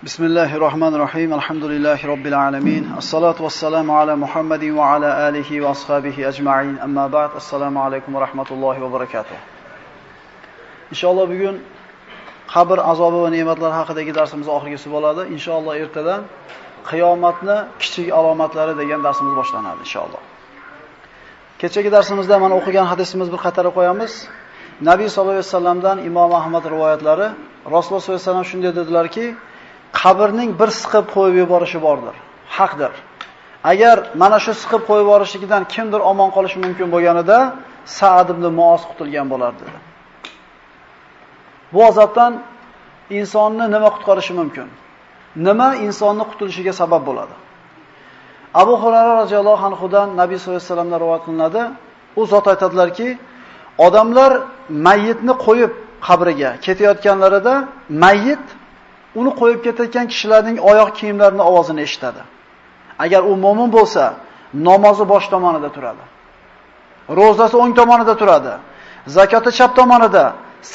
بسم الله الرحمن الرحيم الحمد لله رب العالمين الصلاة والسلام على محمد وعلى آله وأصحابه أجمعين أما بعد السلام عليكم ورحمة الله وبركاته inshaalloh bugun qabr azobi va ne'matlari haqidagi darsimiz oxirgisi bo'ladi inshaalloh ertadan qiyomatni kichik alomatlari degan darsimiz boshlanadi inshaalloh kechagi darsimizda mana o'qigan hadisimiz bir qatorga qo'yamiz nabiy sollallohu alayhi vasallamdan imom ahmad rivoyatlari rasululloh sollallohu alayhi vasallam shunday dedilarki qabrning bir siqib qo'yib yuborishi bordir. Haqdir. Agar mana shu siqib qo'yib yuborishligidan kimdir omon qolishi mumkin bo'lganida Sa'd ibn Muoz qutulgan bo'lardi. Bu azobdan insonni nima qutqarishi mumkin? Nima insonni qutulishiga sabab bo'ladi? Abu Hurayra radhiyallohu anhu dan Nabiy sollallohu alayhi vasallamdan rivoyat qilinadi. U zot aytadilarki, odamlar mayyitni qo'yib qabriga ketayotganlarida mayyit uni qo'yib ketayotgan kishilarning oyoq kiyimlarining ovozini eshitadi. Agar u mo'min bo'lsa, namozi bosh tomonida turadi. Ro'zasi o'ng tomonida turadi. Zakoti chap tomonida,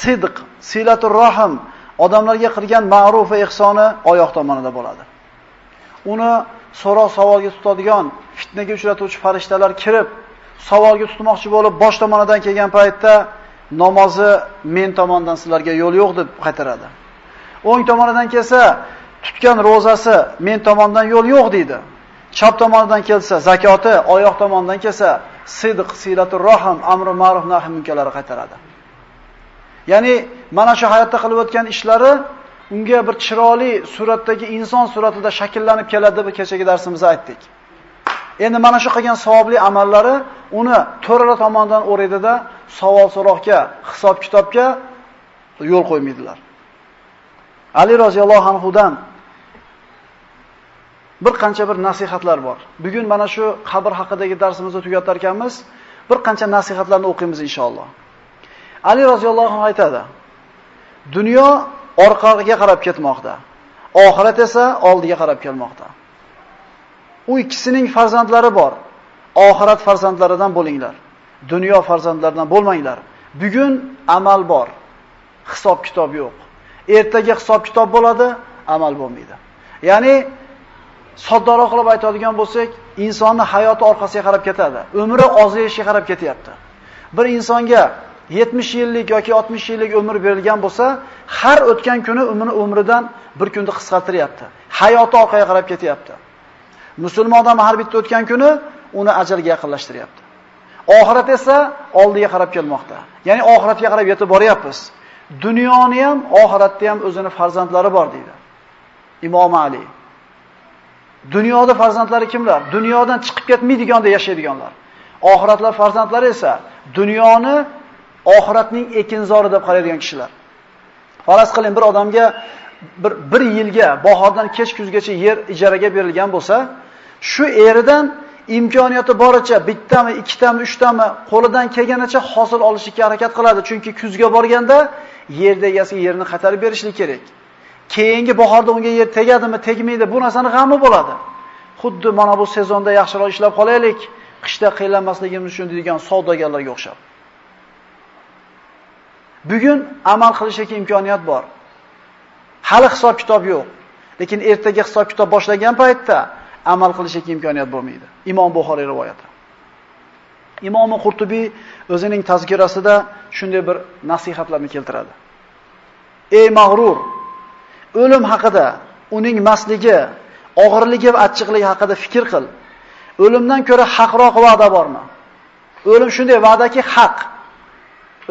sidq, silatul rahim, odamlarga qilgan ma'ruf va ihsoni oyoq tomonida bo'ladi. Uni so'roq savolga tutadigan, fitnaga uchratuvchi farishtalar kirib, savolga tutmoqchi bo'lib, bosh tomonidan kelgan paytda namozi men tomondan sizlarga yo'l yo'q deb qaytaradi. O'ng tomonidan kelsa, tutgan ro'zasi men tomondan yo'l yo'q deydi. Chap tomonidan kelsa, zakoti, oyoq tomonidan kelsa, sidq, silatur rohim, amri ma'ruf nahy munkarlari qaytaradi. Ya'ni mana shu hayotda qilib o'tgan ishlari unga bir chiroyli suratdagi inson suratida shakllanib keladi deb kechagi darsimizda aytdik. Endi mana shu qilgan savobli amallari uni to'rala tomonidan o'raydida savol so'roqga, hisob kitobga yo'l qo'ymaydilar. Ali roziyallohu anhudan bir qancha bir nasihatlar bor. Bugun mana shu qabr haqidagi darsimizni tugatar ekanmiz, bir qancha nasihatlarni o'qiymiz inshaalloh. Ali roziyallohu anhu aytadi: Dunyo orqaga qarab ketmoqda, oxirat esa oldiga qarab kelmoqda. U ikkisining farzandlari bor. Oxirat farzandlaridan bo'linglar. Dunyo farzandlaridan bo'lmanglar. Bugun amal bor. Hisob kitob yo'q. Ertaga hisob kitob bo'ladi, amal bo'lmaydi. Ya'ni soddaroq qilib aytadigan bo'lsak, insonni hayoti orqasiga qarab ketadi. Umri ozayishiga qarab ketyapti. Bir insonga 70 yillik yoki 60 yillik umr berilgan bo'lsa, har o'tgan kuni umrini umridan bir kunda qisqartiryapti. Hayoti orqaga qarab ketyapti. Musulmon odam har bitta o'tgan kuni uni ajalga yaqinlashtiryapti. Oxirat esa oldiga qarab kelmoqda. Ya'ni oxiratga qarab yetib boryapmiz. Dunyoni ham, oxiratda ham o'zini farzandlari bor deydi. Imom Ali. Dunyoda farzandlari kimlar? Dunyodan chiqib ketmaydiganda yashaydiganlar. Oxiratlar farzandlari esa dunyoni oxiratning ekinzori deb qaraydigan kishilar. Faraz qiling bir odamga bir bir yilga bahordan kech kuzgacha yer ijaraga berilgan bo'lsa, shu eridan imkoniyati boricha bittami, ikkitami, uchtami qo'lidan kelganicha hosil olishga harakat qiladi. Chunki kuzga borganda yerda egasiga yerini qaytarib berishlik kerak. Keyingi bahorda unga yer tegadimi, tegmaydi, bu narsani g'ami bo'ladi. Xuddi mana bu sezonda yaxshiroq ishlab qolaylik, qishda qiynalmasligimiz uchun degan savdogarlarga o'xshab. Bugun amal qilishga imkoniyat bor. Hali hisob kitob yo'q. Lekin ertaga hisob kitob boshlangan paytda amal qilishga imkoniyat bo'lmaydi. Imom Buxoriy rivoyati. Imom Qurtubiy o'zining tazkirasida shunday bir nasihatlarni keltiradi. Ey mag'rur, o'lim haqida, uning masligi, og'irligi va achchiqligi haqida fikr qil. O'limdan ko'ra haqroq va'da bormi? O'lim shunday va'daki haq.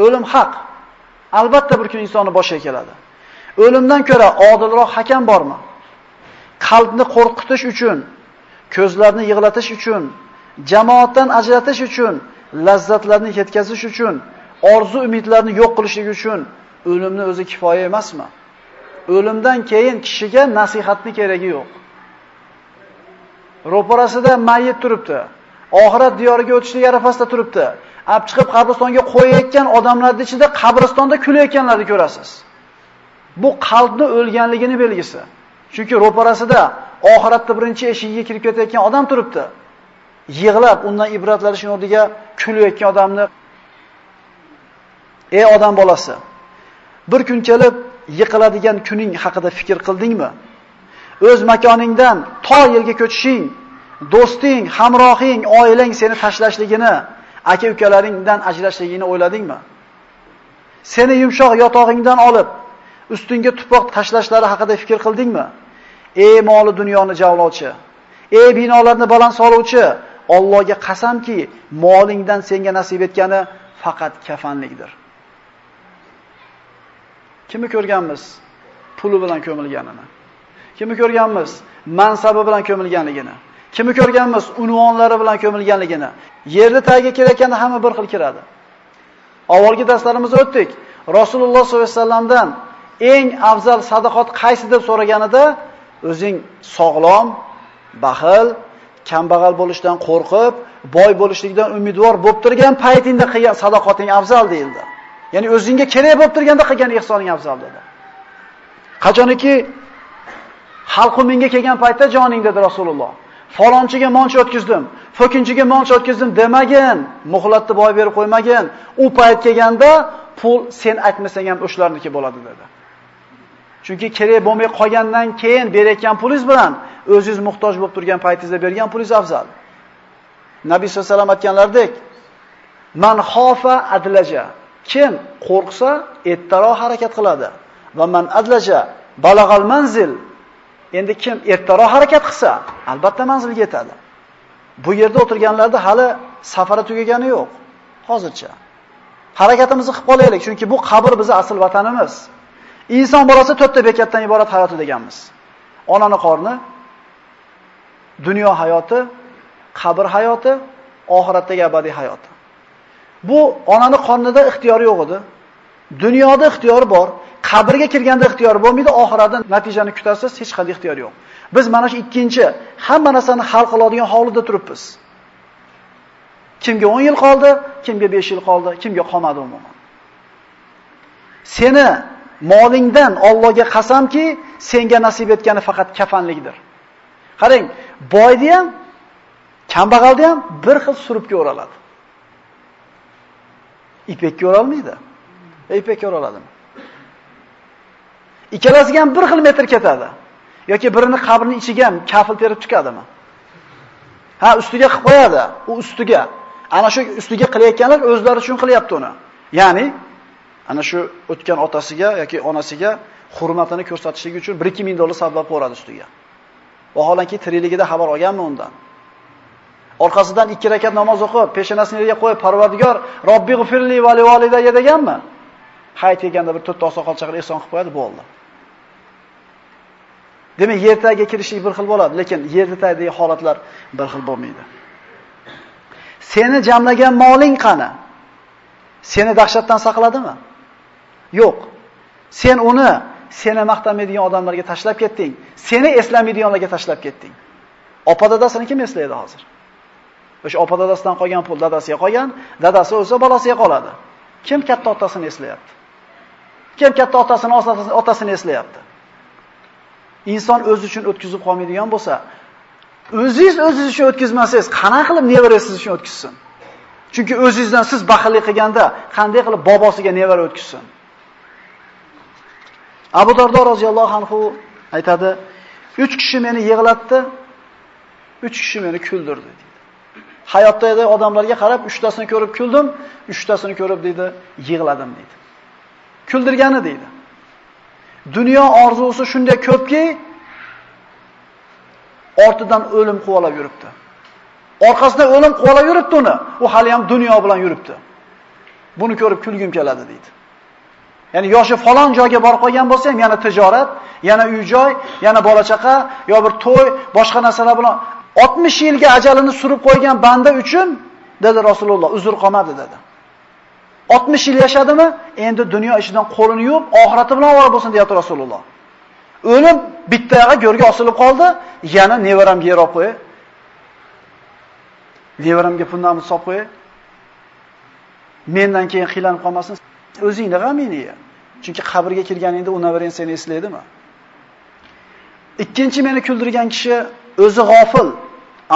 O'lim haq. Albatta bir kun insonni boshiga keladi. O'limdan ko'ra odilroq hakam bormi? Qalbni qo'rqitish uchun, ko'zlarni yig'latish uchun, jamoatdan ajratish uchun, lazzatlarni yetkazish uchun, orzu umidlarni yo'q qilishlik uchun o'limni o'zi kifoya emasmi? O'limdan keyin kishiga nasihatni keragi yo'q. Ro'parasida mayyit turibdi. Oxirat diyoriga o'tishlik arafasida turibdi. Ab chiqib qabristonga qo'yayotgan odamlarning ichida qabristonda kulayotganlarni ko'rasiz. Bu qalbni o'lganligini belgisi. Chunki ro'parasida oxiratda birinchi eshigiga kirib ketayotgan odam turibdi. Yig'lab, undan ibratlanishning o'rniga kulayotgan odamni Ey odam bolasi, bir kun kelib yiqiladigan kuning haqida fikr qildingmi? o'z makoningdan to yerga ko'chishing, do'sting, hamrohing, oilang seni tashlashligini, aka-ukalaringdan ajrashligini o'yladingmi? Seni yumshoq yotog'ingdan olib, ustingga tuproq tashlashlari haqida fikr qildingmi? Ey moli dunyoni javlovchi, ey binolarni baland soluvchi, Allohga qasamki, molingdan senga nasib etgani faqat kafanlikdir. Kimni ko'rganmiz? Puli bilan ko'milganini. Kimni ko'rganmiz? Mansabi bilan ko'milganligini. Kimni ko'rganmiz? Unvonlari bilan ko'milganligini. Yerni tagiga kelayotganda hamma bir xil kiradi. Avvalgi darslarimizda o'tdik. Rasululloh sollallohu alayhi vasallamdan eng afzal sadaqat qaysi deb so'raganida o'zing sog'lom, baxil, kambag'al bo'lishdan qo'rqib, boy bo'lishlikdan umidvor bo'lib turgan paytingda qilgan sadoqating afzal deyildi. Ya'ni o'zingga kerak bo'lib turganda qilgan ihsoning afzal dedi. Qachoniki xalqu menga kelgan paytda joning dedi Rasululloh. Falonchiga moncha o'tkizdim, fokinchiga moncha o'tkizdim demagin, muhlatni boy berib qo'ymagin. U payt kelganda pul sen aytmasang ham o'shlarniki bo'ladi dedi. Chunki kerak bo'lmay qolgandan keyin berayotgan pulingiz bilan o'zingiz muhtoj bo'lib turgan paytingizda bergan pulingiz afzal. Nabiy sollallohu alayhi vasallam aytganlaridek, man xofa adlaja. Kim qo'rqsa, ertaroq harakat qiladi. Va man adlaja balag'al manzil. Endi kim ertaroq harakat qilsa, albatta manzilga yetadi. Bu yerda o'tirganlarda hali safari tugagani yo'q. Hozircha. Harakatimizni qilib qolaylik, chunki bu qabr bizning asl vatanimiz. Inson bolasi to'rtta bekatdan iborat hayoti deganmiz. Onani qorni, dunyo hayoti, qabr hayoti, oxiratdagi abadiy hayoti. Bu onani qornida ixtiyori yo'q edi. Dunyoda ixtiyor bor, qabrga kirganda ixtiyor bo'lmaydi, oxiratda natijani kutasiz, hech qanday ixtiyor yo'q. Biz mana shu ikkinchi hamma narsani hal qiladigan hovlida turibmiz. Kimga 10 yil qoldi, kimga 5 yil qoldi, kimga qolmadi umuman. Seni molingdan Allohga qasamki, senga nasib etgani faqat kafanlikdir. Qarang, boyni ham, kambag'alni ham bir xil surupga o'raladi. Ipakka o'ralmaydi. E, ipakka o'raladimi? Ikkalasiga ham bir xil metr ketadi. yoki birini qabrning ichiga ham kafil terib chiqadimi? Ha, ustiga qilib qo'yadi. U ustiga. Ana shu ustiga qilayotganlar o'zlari uchun qilyapti uni. Ya'ni ana shu o'tgan otasiga yoki onasiga hurmatini ko'rsatishligi uchun 1-2 ming dollar sarflab qo'yadi ustiga. Vaholanki tirikligida xabar olganmi undan? Orqasidan 2 rakat namoz o'qib, peshonasini yerga qo'yib, Parvardigor, Robbi g'firli va li deganmi? Hayt deganda bir to'rtta oqsoqol chaqirib ehson qilib qo'yadi, bo'ldi. Demak, yer tagiga kirishlik bir xil bo'ladi, lekin yer tagidagi holatlar bir xil bo'lmaydi. Seni jamlagan moling qani? Seni dahshatdan saqladimi? Yo'q. Sen uni seni maqtamaydigan odamlarga tashlab ketding. Seni eslamaydiganlarga tashlab ketding. Opa dadasini kim eslaydi hozir? O'sha opa dadasidan qolgan pul dadasiga qolgan, dadasi o'lsa bolasiga qoladi. Kim katta otasini eslayapti? Kim katta otasini, otasini eslayapti? inson o'zi uchun o'tkazib qolmaydigan bo'lsa, o'zingiz o'zingiz uchun o'tkazmasangiz, qana qilib nevarangiz uchun o'tkazsin? Chunki o'zingizdan siz baxillik qilganda qanday qilib bobosiga nevara o'tkazsin? Abu Dardo roziyallohu anhu aytadi, 3 kishi meni yig'latdi, 3 kishi meni kuldirdi dedi. Hayotda edi odamlarga qarab 3 tasini ko'rib kuldim, 3 tasini ko'rib dedi, yig'ladim dedi. Kuldirgani dedi. Dunyo orzusi shunday ko'pki, ortidan o'lim quvalab yuribdi. Orqasidan o'lim quvalab yuribdi uni. U hali ham dunyo bilan yuribdi. Buni ko'rib kulgim keladi deydi. Ya'ni yoshi falon joyga borib qolgan bo'lsa ham yana tijorat, yana uy-joy, yana bola chaqa, yo bir to'y, boshqa narsalar bilan 60 yilga ajalini surib qo'ygan banda uchun dedi Rasululloh, uzr qolmadi dedi. 60 yil yashadimi? Endi dunyo ishidan qo'lini yuvib, oxirati bilan ovora bo'lsin deyapti Rasululloh. O'lim bitta yog'i go'rga osilib qoldi, yana nevaramga yer olib qo'y. Nevaramga pullarni solib qo'y. Mendan keyin qiynalib qolmasin. O'zingni g'amingni ye. Chunki qabrga kirganingda u unaverang seni eslaydimi? Ikkinchi meni kuldirgan kishi o'zi g'ofil,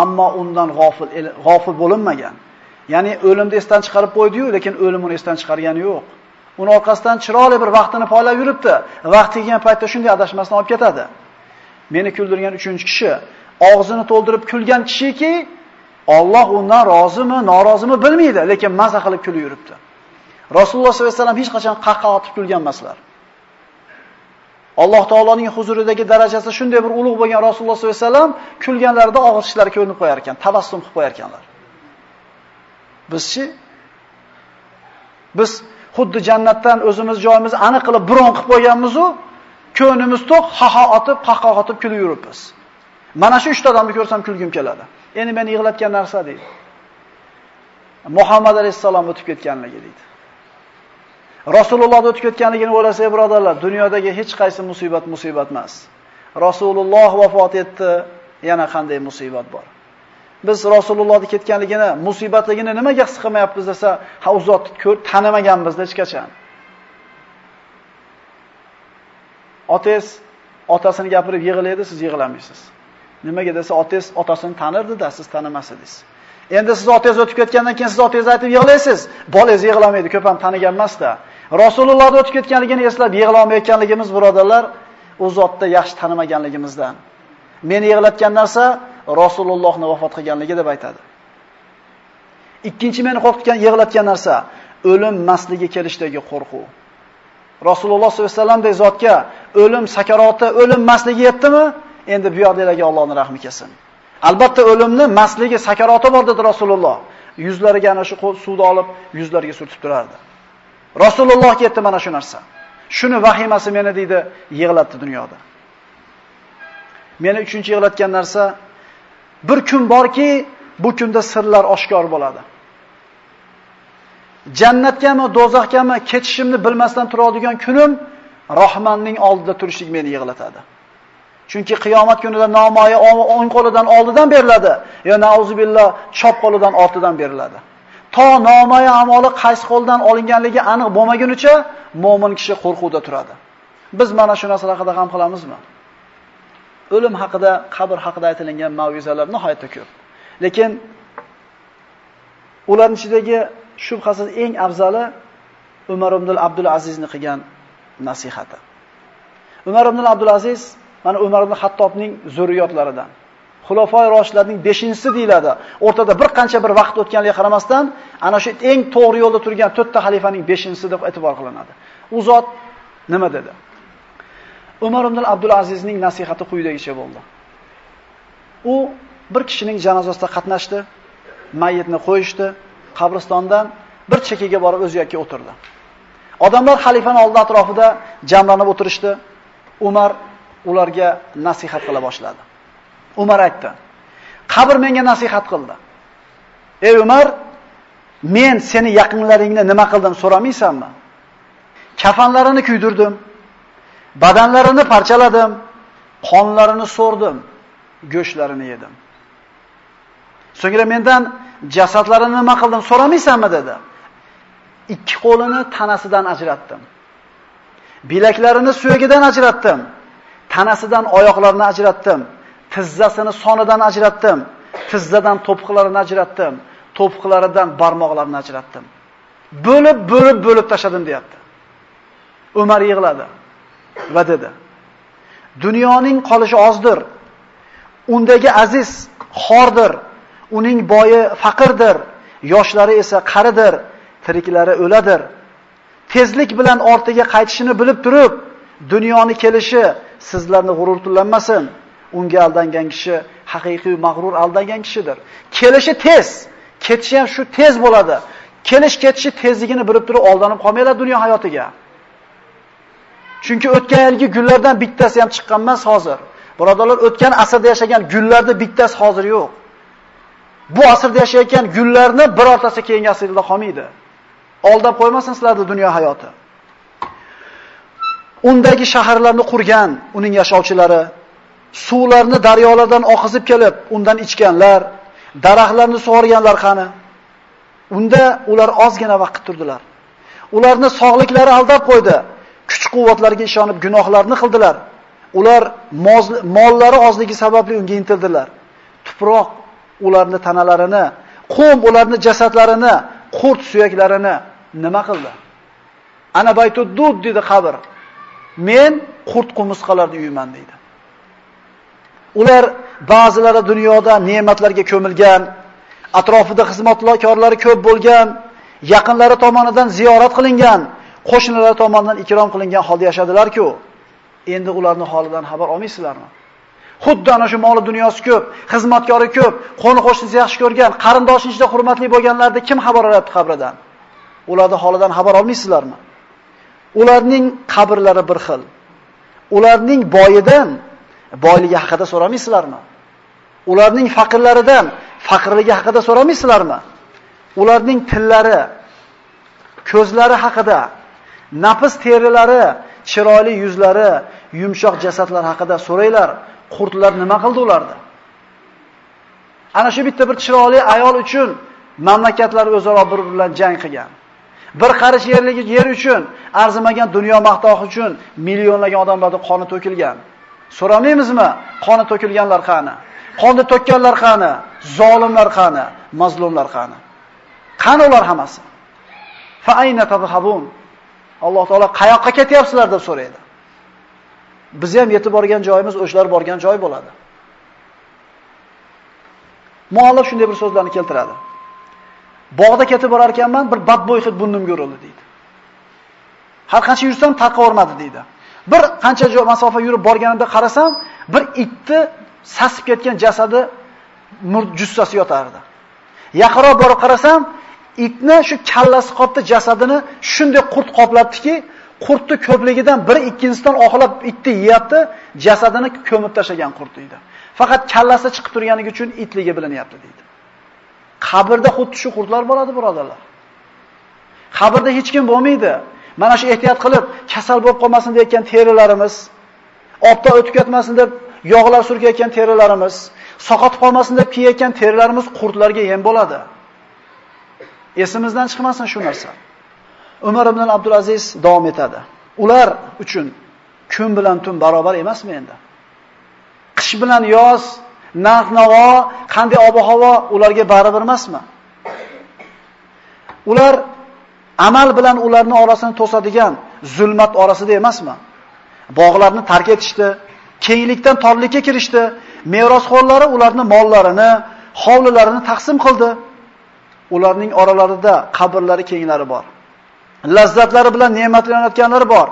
ammo undan g'ofil g'ofil bo'linmagan. Ya'ni o'limni esdan chiqarib qo'ydi-yu, lekin o'lim uni esdan chiqargani yo'q. Uni orqasidan chiroyli bir vaqtini poylab yuribdi. Vaqti kelgan paytda shunday adashmasdan olib ketadi. Meni kuldirgan uchinchi kishi og'zini to'ldirib kulgan kishiki, Alloh undan rozimi, norozimi bilmaydi, lekin maza qilib kulib yuribdi. Rasululloh sollallohu alayhi vasallam hech qachon qahqaha otib kulgan emaslar. Alloh taoloning huzuridagi darajasi shunday bir ulug' bo'lgan Rasululloh sollallohu alayhi vasallam kulganlarida og'iz ishlari ko'rinib qo'yar ekan, tabassum qilib qo'yar ekanlar. Bizchi biz xuddi jannatdan o'zimiz joyimizni aniq qilib biron qilib qo'yganmiz-u, ko'nimiz to'q, ha-ha otib, qahqaha otib kulib yuribmiz. Mana shu 3 odamni ko'rsam kulgim keladi. Endi meni yig'latgan narsa deydi. Muhammad alayhisalom o'tib ketganligi deydi. Rasululloh o'tib ketganligini o'ylasak, birodarlar, dunyodagi hech qaysi musibat musibat emas. Rasululloh vafot etdi, yana qanday musibat bor. Biz Rasulullohni ketganligini, musibatligini nimaga his qilmayapmiz desa, ha u zotni tanimaganmiz hech qachon. Otangiz otasini gapirib yig'laydi, siz yig'lamaysiz. Nimaga desa, otangiz otasini tanirdi-da, siz tanimas edingiz. Endi siz otangiz o'tib ketgandan keyin siz otangizni aytib yig'laysiz. Bolangiz yig'lamaydi, ko'p ham tanigan emas-da. Rasulullohni o'tib ketganligini eslab yig'lamayotganligimiz birodarlar, u zotda yaxshi tanimaganligimizdan. Meni yig'latgan narsa Rasulullohni vafot qilganligi deb aytadi. Ikkinchi meni qo'rqitgan, yig'latgan narsa o'lim masligi kelishdagi qo'rquv. Rasululloh sollallohu alayhi vasallamdek zotga o'lim sakaroti, o'lim masligi yetdimi? Endi bu yoqdagilarga Allohning rahmi kelsin. Albatta o'limni masligi, sakaroti bor dedi Rasululloh. Yuzlariga ana shu suvni olib, yuzlariga surtib turardi. Rasululloh ketdi mana shu narsa. Shuni vahimasi meni deydi, yig'latdi dunyoda. Meni uchinchi yig'latgan narsa bir kun borki, bu kunda sirlar oshkor bo'ladi. Jannatgami, do'zaxgami ketishimni bilmasdan turadigan kunim Rahmanning oldida turishlik meni yig'latadi. Chunki qiyomat kunida nomoya o'ng qo'lidan oldidan beriladi, yo nauzubillah chop qo'lidan ortidan beriladi. To nomoya amoli qaysi qo'ldan olinganligi aniq bo'lmagunicha mu'min kishi qo'rquvda turadi. Biz mana shu narsalar haqida ham qilamizmi? O'lim haqida, qabr haqida aytilgan mav'izalar nihoyatda ko'p. Lekin ularning ichidagi shubhasiz eng afzali Umar ibn Abdul Azizning qilgan nasihati. Umar ibn Abdul Aziz mana Umar ibn Hattobning zurriyotlaridan. Xulofoi roshidlarning 5-si deyiladi. O'rtada bir qancha bir vaqt o'tganligiga qaramasdan, ana shu eng to'g'ri yo'lda turgan 4 ta xalifaning 5-si deb e'tibor qilinadi. U zot nima dedi? Umar ibn Abdul Azizning nasihati quyidagicha bo'ldi. U bir kishining janozasida qatnashdi, mayitni qo'yishdi, qabristondan bir chekiga borib o'z yakka o'tirdi. Odamlar xalifaning oldi atrofida jamlanib o'tirishdi. Umar ularga nasihat qila boshladi. Umar aytdi: "Qabr menga nasihat qildi. Ey Umar, men seni yaqinlaringni nima qildim so'ramaysanmi? Kafanlarini kuydirdim, badanlarini parchaladim, qonlarini so'rdim, go'shtlarini yedim. So'ngra mendan jasadlarini nima qildim so'ramaysanmi dedi. Ikki qo'lini tanasidan ajratdim. Bilaklarini suyagidan ajratdim. Tanasidan oyoqlarini ajratdim. Tizzasini sonidan ajratdim. Tizzadan to'piqlarini ajratdim. To'piqlaridan barmoqlarini ajratdim. Bo'lib, bo'lib, bo'lib tashadim deyapti. Umar yig'ladi va dedi: Dunyoning qolishi ozdir. Undagi aziz xordir. Uning boyi faqirdir, yoshlari esa qaridir, tiriklari o'ladir. Tezlik bilan ortiga qaytishini bilib turib, dunyoni kelishi sizlarni g'ururlanmasin. Unga aldangan kishi haqiqiy mag'rur aldangan kishidir. Kelishi tez, ketishi ham shu tez bo'ladi. Kelish ketishi tezligini bilib turib oldanib qolmaylar dunyo hayotiga. Chunki o'tgan yilgi gullardan bittasi ham chiqqan emas hozir. Birodarlar, o'tgan asrda yashagan gullarda bittasi hozir yo'q. Bu asrda yashayotgan gullarni birortasi keyingi asrda qolmaydi. Oldab qo'ymasin sizlarni dunyo hayoti. Undagi shaharlarni qurgan uning yashovchilari, suvlarni daryolardan oqizib kelib, undan ichganlar, daraxtlarni sug'organlar qani? Unda ular ozgina vaqt turdilar. Ularni sog'liklari aldab qo'ydi. Kuch-quvvatlarga ishonib gunohlarni qildilar. Ular mollari ozligi sababli unga intildilar. Tuproq ularni tanalarini, qum ularni jasadlarini, qurt suyaklarini nima qildi? Ana baytud dud dedi qabr. Men qurt qumursqalarni uyiman deydi. Ular ba'zilari dunyoda ne'matlarga ko'milgan, atrofida xizmatkorlari ko'p bo'lgan, yaqinlari tomonidan ziyorat qilingan, qo'shnilari tomonidan ikrom qilingan holda yashadilar-ku. Endi ularning holidan xabar olmaysizlarmi? Xuddi ana shu moli dunyosi ko'p, xizmatkori ko'p, qo'ni qo'shnisi yaxshi ko'rgan, qarindoshi ichida hurmatli bo'lganlarda kim xabar olyapti qabridan? Ularning holidan xabar olmaysizlarmi? Ularning qabrlari bir xil. Ularning boyidan boyligi haqida so'ramaysizlarmi? Ularning faqirlaridan faqirligi haqida so'ramaysizlarmi? Ularning tillari, ko'zlari haqida, nafs terilari, chiroyli yuzlari, yumshoq jasadlar haqida so'raylar. Qurtlar nima qildi ularda? Ana shu bitta bir chiroyli ayol uchun mamlakatlar o'zaro bir bilan jang qilgan. Bir qarish yerligi yer uchun, arzimagan dunyo maqtohi uchun millionlagan odamlarning qoni to'kilgan. So'ramaymizmi? Qoni to'kilganlar qani? Qonni to'kkanlar qani? Zolimlar qani? Mazlumlar qani? Qani ular hammasi? Fa ayna tadhhabun? Alloh taolo qayoqqa ketyapsizlar deb so'raydi. Biz ham yetib borgan joyimiz o'shlar borgan joy bo'ladi. Muallif shunday bir so'zlarni keltiradi. Bog'da ketib borar ekanman, bir badbo'y hid burnimga urildi deydi. Har qancha yursam tarqavermadi deydi. Bir qancha joy masofa yurib borganimda qarasam, bir itni sasib ketgan jasadi murd jussasi yotardi. Yaqinroq borib qarasam, itni shu kallasi qotdi jasadini shunday qurt qoplabdiki, qurtni ko'pligidan bir ikkinchisidan oxlab itni yeyapti, jasadini ko'mib tashlagan qurt deydi. Faqat kallasi chiqib turganligi uchun itligi bilinyapti deydi. Qabrda xuddi shu qurtlar bo'ladi, birodarlar. Qabrda hech kim bo'lmaydi. Mana shu ehtiyot qilib, kasal bo'lib qolmasin deyotgan terilarimiz, obda o'tib ketmasin deb yog'lar surkayotgan terilarimiz, soqotib qolmasin deb kiyayotgan terilarimiz qurtlarga yem bo'ladi. Esimizdan chiqmasin shu narsa. Umar ibn Abdulaziz davom etadi. Ular uchun kun bilan tun barobar emasmi endi? Qish bilan yoz, narx-navo, qanday ob-havo ularga baribir emasmi? Ular amal bilan ularni orasini to'sadigan zulmat orasida emasmi? Bog'larni tark etishdi, kenglikdan torlikka kirishdi, merosxo'rlari ularni mollarini, hovlilarini taqsim qildi. Ularning oralarida qabrlari kenglari bor. Lazzatlari bilan ne'matlanayotganlari bor.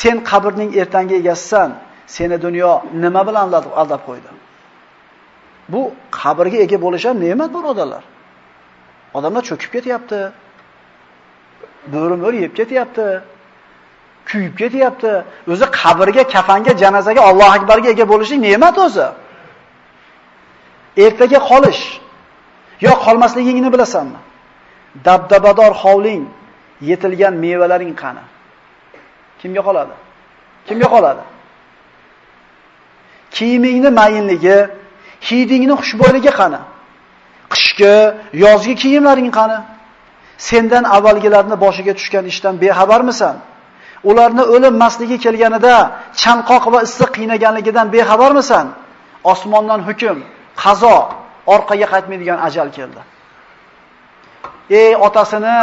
Sen qabrning ertangi egasisan. Seni dunyo nima bilan aldab qo'ydi? Bu qabrga ega bo'lish ham ne'mat birodarlar. Odamlar cho'kib ketyapti. Bo'rim-bo'r yeb ketyapti. Kuyib ketyapti. O'zi qabrga, kafanga, janozaga, Alloh akbarga ega bo'lishing ne'mat o'zi. Ertaga qolish yo qolmasligingni bilasanmi? Dabdabador hovling, yetilgan mevalaring qani? Kimga qoladi? Kimga qoladi? Kiyimingni mayinligi, hidingni xushbo'yligi qani? Qishki, yozgi kiyimlaring qani? Sendan avvalgilarni boshiga tushgan ishdan bexabarmisan? Ularni o'lim masligi kelganida chanqoq va issiq qiynaganligidan bexabarmisan? Osmondan hukm, qazo, orqaga qaytmaydigan ajal keldi. Ey otasini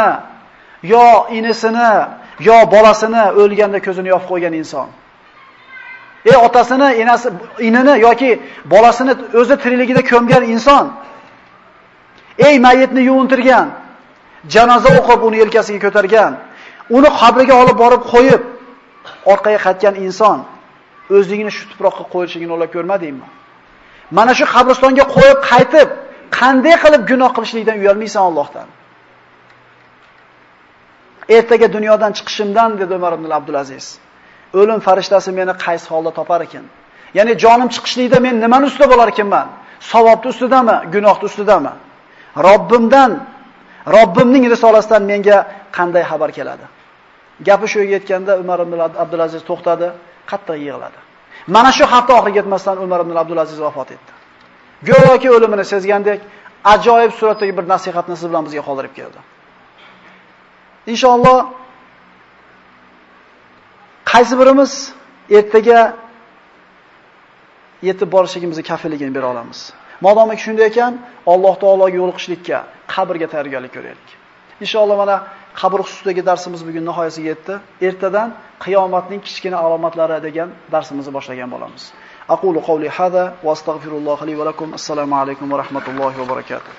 yo inisini yo bolasini o'lganda ko'zini yopib qo'ygan inson. Ey otasini, enasi, inini yoki bolasini o'zi tirikligida ko'mgan inson. Ey mayitni yuvintirgan, janoza o'qib uni yelkasiga ko'targan, uni qabriga olib borib qo'yib, orqaga qaytgan inson o'zligini shu tuproqqa qo'yishligini o'ylab ko'rmadingmi? Mana shu qabristonga qo'yib qaytib, qanday qilib gunoh qilishlikdan uyalmaysan Allohdan? Ertaga dunyodan chiqishimdan dedi Umar ibn Abdulaziz. O'lim farishtasi meni qaysi holda topar ekan? Ya'ni jonim chiqishlikda men nimani ustida bo'lar ekanman? Savobni ustidami, gunohni ustidami? Robbimdan, Robbimning risolasidan menga qanday xabar keladi? Gapi shu yetganda Umar ibn Abdulaziz to'xtadi, qattiq yig'ladi. Mana shu hafta oxiriga yetmasdan Umar ibn Abdulaziz vafot etdi. Go'yoki o'limini sezgandek, ajoyib suratdagi bir nasihatni siz bilan bizga qoldirib keldi. Inshaalloh qaysi birimiz ertaga yetib borishligimizni kafilligini bera olamiz. Modomiki shunday ekan, Alloh taologa yo'liqishlikka, qabrga tayyorgarlik ko'raylik. Inshaalloh mana qabr xususidagi darsimiz bugun nihoyasiga yetdi. Ertadan qiyomatning kichkina alomatlari degan darsimizni boshlagan bo'lamiz. Aqulu qawli hada va astagfirulloh li va lakum. Assalomu alaykum va rahmatullohi va barakatuh.